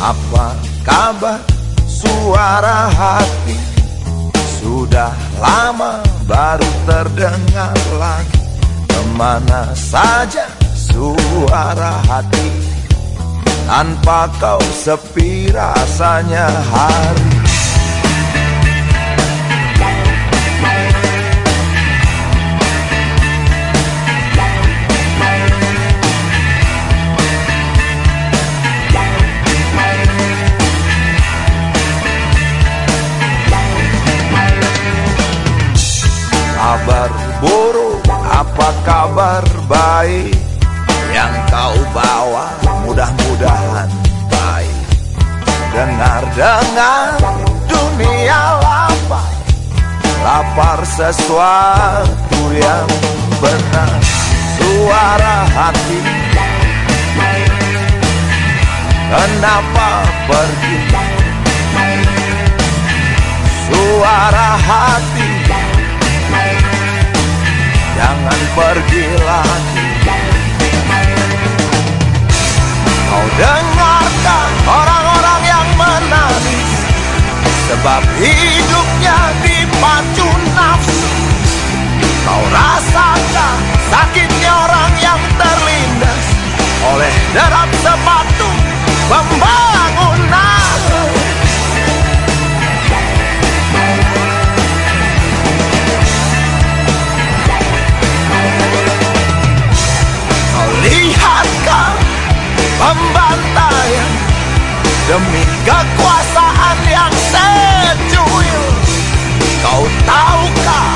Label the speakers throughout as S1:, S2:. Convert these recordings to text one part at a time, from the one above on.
S1: Apa kabar suara hati? Sudah lama baru terdengar lagi. Ke mana saja suara hati? Tanpa kau sepi rasanya hari buruk, apa kabar baik? Yang kau bawa mudah-mudahan baik. Dengar-dengar dunia lapar. Lapar sesuatu yang benar. Suara hati. Kenapa pergi? Suara hati Sebab hidupnya dipacu nafsu. Kau rasakan sakitnya orang yang terlindas. Oleh derap sepatu pembangunan Kau pembantaian Demi kekuasaan yang secuil 老大我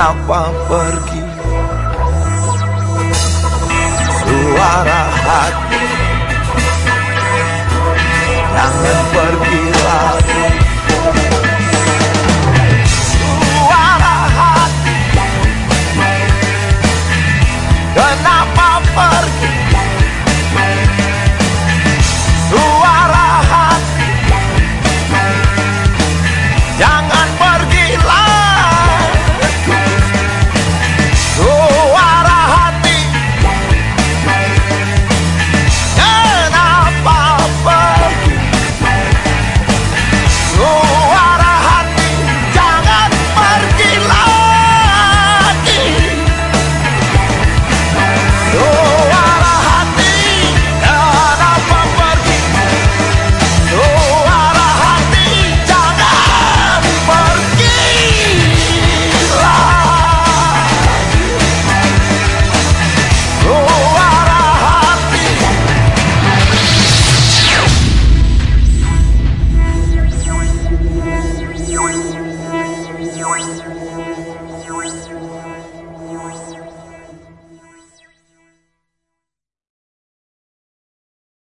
S1: Kenapa pergi
S2: Bye.